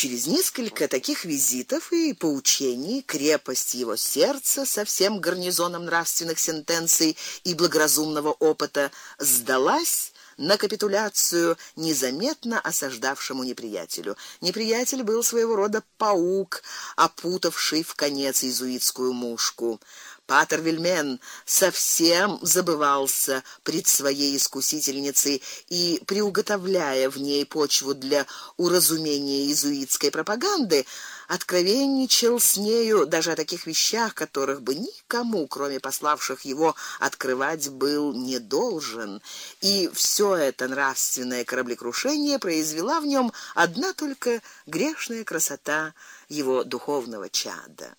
Через несколько таких визитов и поучений крепость его сердца со всем гарнизоном нравственных сентенций и благоразумного опыта сдалась на капитуляцию незаметно осаждавшему неприятелю. Неприятель был своего рода паук, опутавший в конец иезуитскую мушку. Патер Вильмен совсем забывался пред своей искусительницей и приуготовляя в ней почву для уразумения иезуитской пропаганды, откровенничал с нею даже о таких вещах, которых бы никому, кроме пославших его, открывать был не должен. И все это нравственное кораблекрушение произвела в нем одна только грешная красота его духовного чада.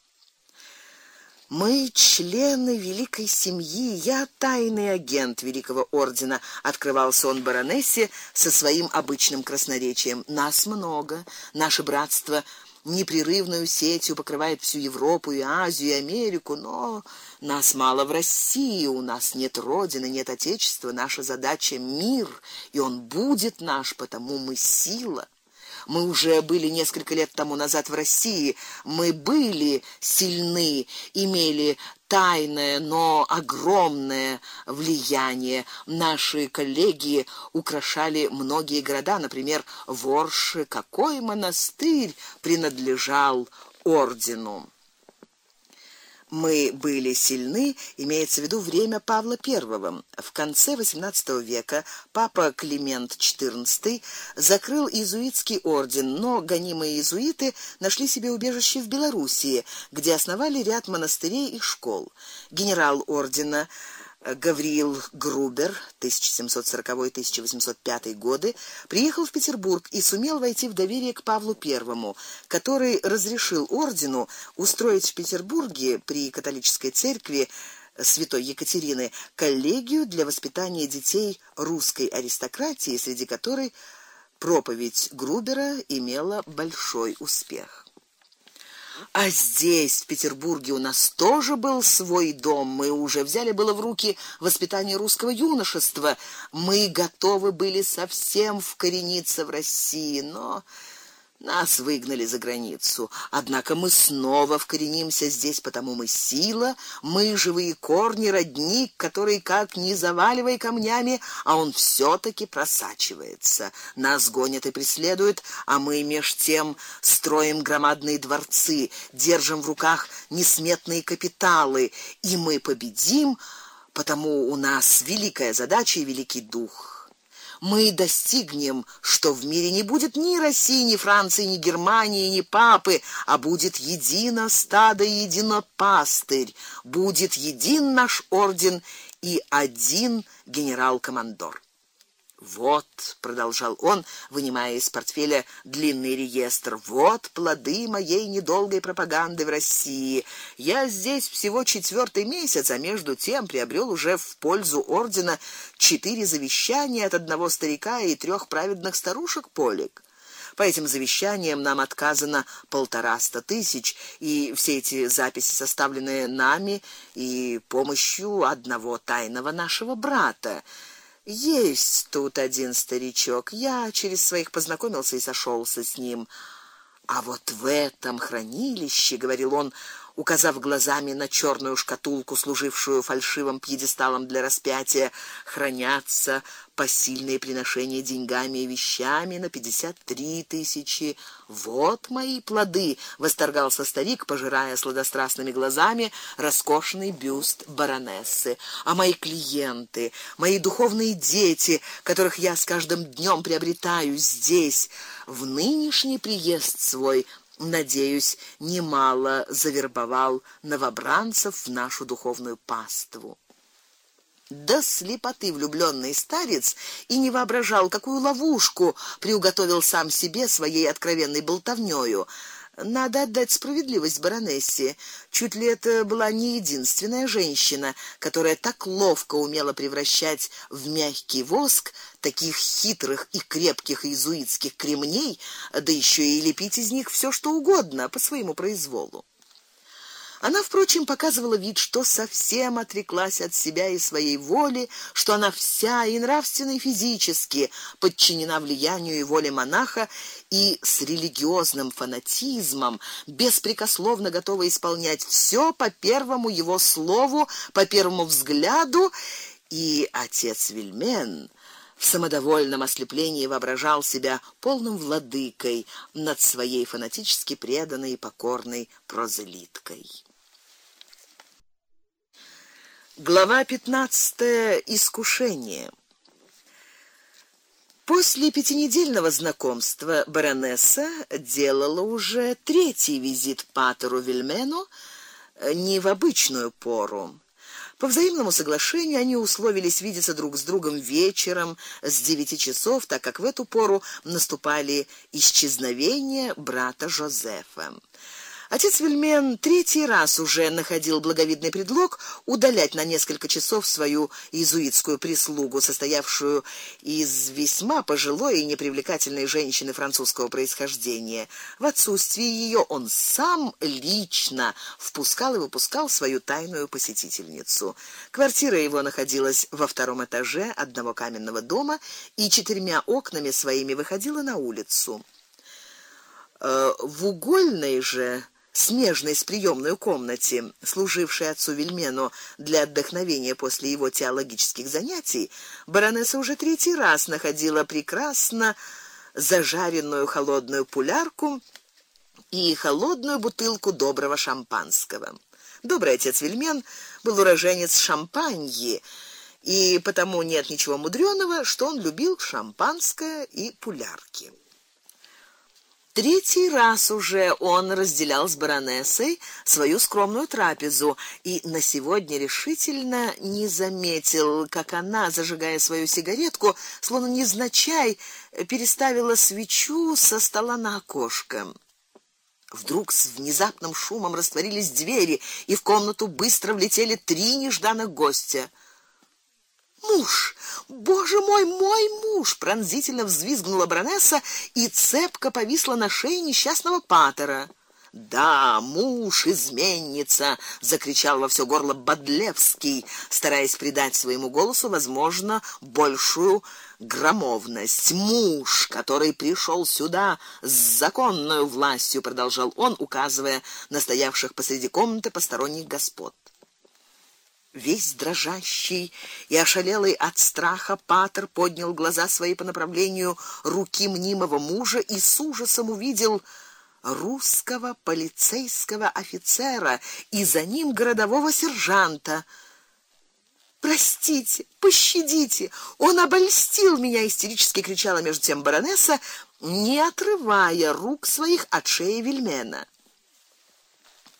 Мы члены великой семьи, я тайный агент великого ордена, открывался он баронессе со своим обычным красноречием. Нас много, наше братство непрерывную сетью покрывает всю Европу и Азию, и Америку, но нас мало в России, у нас нет родины, нет отечества, наша задача мир, и он будет наш, потому мы сила. Мы уже были несколько лет тому назад в России. Мы были сильны, имели тайное, но огромное влияние. Наши коллеги украшали многие города, например, Ворши, какой монастырь принадлежал ордену мы были сильны, имеется в виду время Павла I. В конце XVIII века папа Климент XIV закрыл иезуитский орден, но гонимые иезуиты нашли себе убежище в Белоруссии, где основали ряд монастырей и школ. Генерал ордена Гавриил Грубер 1740-1805 годы приехал в Петербург и сумел войти в доверие к Павлу I, который разрешил ордену устроить в Петербурге при католической церкви Святой Екатерины коллегию для воспитания детей русской аристократии, среди которой проповедь Грубера имела большой успех. А здесь, в Петербурге, у нас тоже был свой дом. Мы уже взяли было в руки воспитание русского юношества. Мы готовы были совсем вкорениться в России, но нас выгнали за границу. Однако мы снова вкоренимся здесь, потому мы сила, мы живые корни, родник, который как ни заваливай камнями, а он все таки просачивается. Нас гонят и преследуют, а мы меж тем строим громадные дворцы, держим в руках несметные капиталы, и мы победим, потому у нас великая задача и великий дух мы достигнем, что в мире не будет ни России, ни Франции, ни Германии, ни папы, а будет едино стадо едино пастырь, будет един наш орден и один генерал-командор. Вот, продолжал он, вынимая из портфеля длинный реестр. Вот плоды моей недолгой пропаганды в России. Я здесь всего четвертый месяц, а между тем приобрел уже в пользу ордена четыре завещания от одного старика и трех праведных старушек Полик. По этим завещаниям нам отказано полтораста тысяч, и все эти записи составлены нами и помощью одного тайного нашего брата. Есть тут один старичок. Я через своих познакомился и сошелся с ним. А вот в этом хранилище, говорил он, указав глазами на черную шкатулку, служившую фальшивым пьедесталом для распятия, хранятся посильные приношения деньгами и вещами на пятьдесят три тысячи. Вот мои плоды, восторгался старик, пожирая сладострастными глазами роскошный бюст баронессы. А мои клиенты, мои духовные дети, которых я с каждым днем приобретаю здесь, в нынешний приезд свой надеюсь, немало завербовал новобранцев в нашу духовную паству. Да слепоты влюблённый старец и не воображал, какую ловушку приуготовил сам себе своей откровенной болтовнёю. Надо отдать справедливость баронессе. Чуть ли это была не единственная женщина, которая так ловко умела превращать в мягкий воск таких хитрых и крепких иезуитских кремней, да еще и лепить из них все что угодно по своему произволу. Она, впрочем, показывала вид, что совсем отреклась от себя и своей воли, что она вся и нравственно и физически подчинена влиянию и воле монаха и с религиозным фанатизмом беспрекословно готова исполнять все по первому его слову, по первому взгляду, и отец Вильмен в самодовольном ослеплении воображал себя полным владыкой над своей фанатически преданной и покорной прозелиткой. Глава 15. Искушение. После пятинедельного знакомства баронесса делала уже третий визит патеру Вильмену не в обычную пору. По взаимному соглашению они условились видеться друг с другом вечером с девяти часов, так как в эту пору наступали исчезновения брата Жозефа. Отец Вельмен третий раз уже находил благовидный предлог удалять на несколько часов свою иезуитскую прислугу, состоявшую из весьма пожилой и непривлекательной женщины французского происхождения. В отсутствие ее он сам лично впускал и выпускал свою тайную посетительницу. Квартира его находилась во втором этаже одного каменного дома и четырьмя окнами своими выходила на улицу. Э, в угольной же смежной с приёмной комнате, служившей отцу Вельмену для отдохновения после его теологических занятий, баронесса уже третий раз находила прекрасно зажаренную холодную пулярку и холодную бутылку доброго шампанского. Добрый отец Вельмен был уроженец Шампаньи, и потому нет ничего мудрёного, что он любил шампанское и пулярки. Третий раз уже он разделял с баронессой свою скромную трапезу и на сегодня решительно не заметил, как она, зажигая свою сигаретку, словно незначай переставила свечу со стола на окошко. Вдруг с внезапным шумом растворились двери, и в комнату быстро влетели три нежданных гостя. Муж, боже мой, мой муж, пронзительно взвизгнула баронесса и цепко повисла на шее несчастного патера. Да, муж изменница, закричал во все горло Бодлевский, стараясь придать своему голосу, возможно, большую громовность. Муж, который пришел сюда с законной властью, продолжал он, указывая на стоявших посреди комнаты посторонних господ. Весь дрожащий и ошалелый от страха Патер поднял глаза свои по направлению руки мнимого мужа и с ужасом увидел русского полицейского офицера и за ним городового сержанта. Простите, пощадите. Он обольстил меня, истерически кричала между тем баронесса, не отрывая рук своих от шеи Вельмена.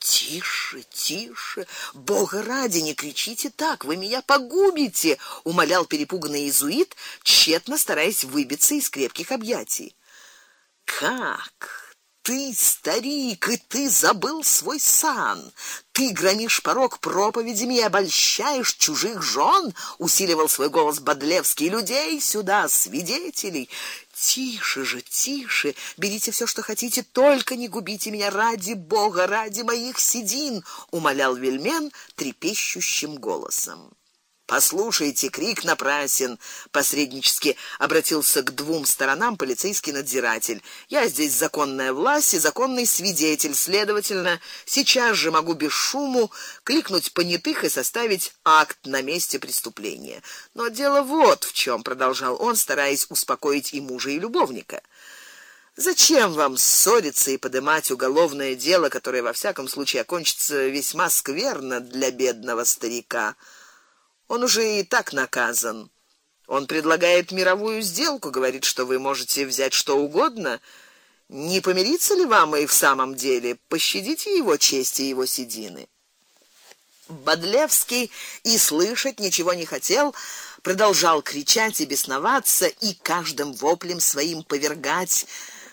Тише, тише, Бога ради, не кричите так, вы меня погубите, умолял перепуганный иезуит, тщетно стараясь выбиться из крепких объятий. Как ты, старик, и ты забыл свой сан. Ты громишь порог проповедями и обольщаешь чужих жен, усиливал свой голос Бодлевский. Людей сюда, свидетелей. Тише же, тише. Берите все, что хотите, только не губите меня ради бога, ради моих седин, умолял Вельмен трепещущим голосом. Послушайте, крик напрасен, посреднически обратился к двум сторонам полицейский надзиратель. Я здесь законная власть и законный свидетель, следовательно, сейчас же могу без шуму кликнуть понятых и составить акт на месте преступления. Но дело вот в чем, продолжал он, стараясь успокоить и мужа, и любовника. Зачем вам ссориться и поднимать уголовное дело, которое во всяком случае окончится весьма скверно для бедного старика? Он уже и так наказан. Он предлагает мировую сделку, говорит, что вы можете взять что угодно. Не помириться ли вам и в самом деле? Пощадите его честь и его седины. Бодлевский и слышать ничего не хотел, продолжал кричать и бесноваться и каждым воплем своим повергать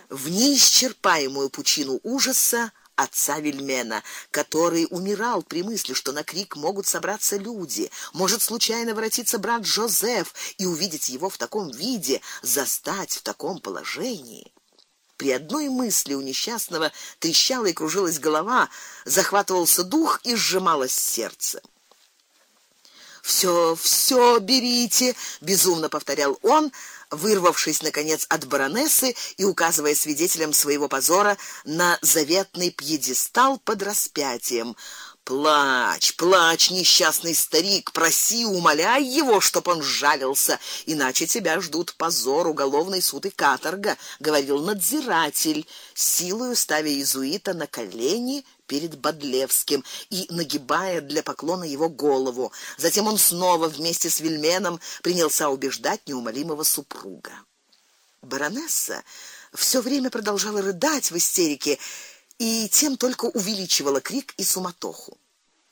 в неисчерпаемую пучину ужаса отца Вельмена, который умирал при мысли, что на крик могут собраться люди, может случайно воротиться брат Жозеф и увидеть его в таком виде, застать в таком положении. При одной мысли у несчастного трещала и кружилась голова, захватывался дух и сжималось сердце. Все, все берите, безумно повторял он, вырвавшись наконец от баронессы и указывая свидетелям своего позора на заветный пьедестал под распятием. Плачь, плачь, несчастный старик, проси, умоляй его, чтоб он жалился, иначе тебя ждут позор, уголовный суд и каторга, говорил надзиратель, силою ставя иезуита на колени перед Бодлевским и нагибая для поклона его голову. Затем он снова вместе с Вильменом принялся убеждать неумолимого супруга. Баронесса все время продолжала рыдать в истерике и тем только увеличивала крик и суматоху.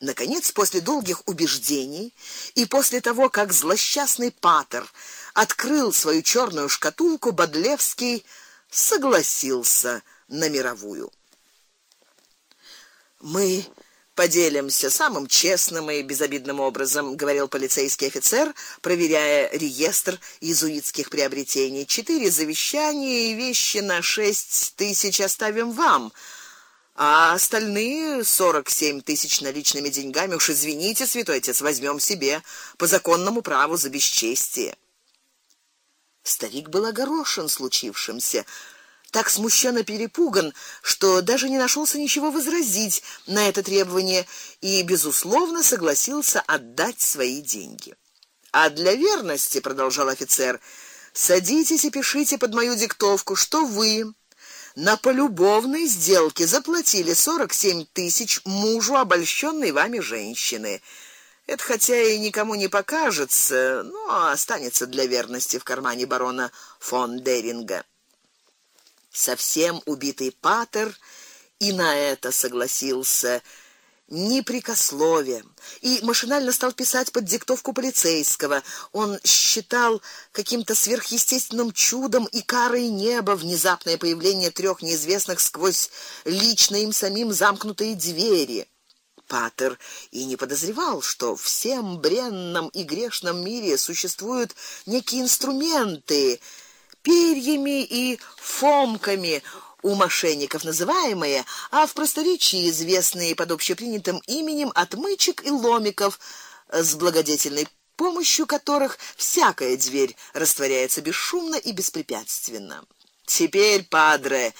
Наконец, после долгих убеждений и после того, как злосчастный патер открыл свою черную шкатулку, Бодлевский согласился на мировую. Мы поделимся самым честным и безобидным образом, говорил полицейский офицер, проверяя реестр иезуитских приобретений. Четыре завещания и вещи на шесть тысяч оставим вам. А остальные сорок семь тысяч наличными деньгами уж извините, святой отец, возьмем себе по законному праву за бесчестие. Старик был огорошен случившимся так смущенно перепуган, что даже не нашелся ничего возразить на это требование и безусловно согласился отдать свои деньги. А для верности, продолжал офицер, садитесь и пишите под мою диктовку, что вы на полюбовной сделке заплатили сорок семь тысяч мужу обольщенной вами женщины. Это хотя и никому не покажется, но останется для верности в кармане барона фон Деринга совсем убитый патер и на это согласился непрекословием и машинально стал писать под диктовку полицейского. Он считал каким-то сверхъестественным чудом и карой неба внезапное появление трех неизвестных сквозь лично им самим замкнутые двери. Патер и не подозревал, что в всем бренном и грешном мире существуют некие инструменты, перьями и фомками у мошенников называемые, а в просторечии известные под общепринятым именем отмычек и ломиков, с благодетельной помощью которых всякая дверь растворяется бесшумно и беспрепятственно. Теперь, падре,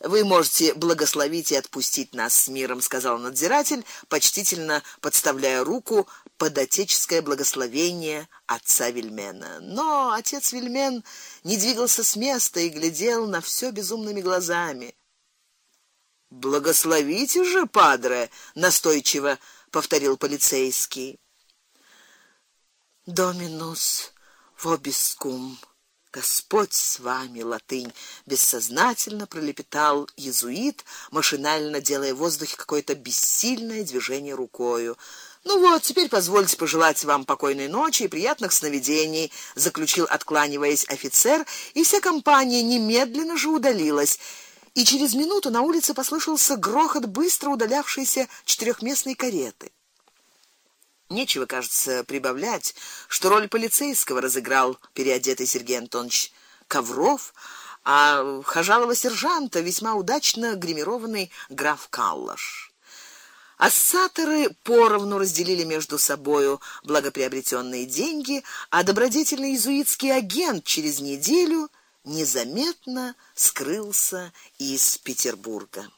вы можете благословить и отпустить нас с миром, сказал надзиратель, почтительно подставляя руку под отеческое благословение отца Вильмена. Но отец Вильмен не двигался с места и глядел на все безумными глазами. Благословите же, падре, настойчиво повторил полицейский. Доминус вобискум. Господь с вами, латынь, бессознательно пролепетал иезуит, машинально делая в воздухе какое-то бессильное движение рукой. Ну вот, теперь позвольте пожелать вам покойной ночи и приятных сновидений, заключил, откланиваясь офицер, и вся компания немедленно же удалилась. И через минуту на улице послышался грохот быстро удалявшейся четырехместной кареты. Нечего, кажется, прибавлять, что роль полицейского разыграл переодетый Сергей Антонович Ковров, а хажалого сержанта весьма удачно гримированный граф Каллаш. Ассаторы поровну разделили между собою благоприобретенные деньги, а добродетельный иезуитский агент через неделю незаметно скрылся из Петербурга.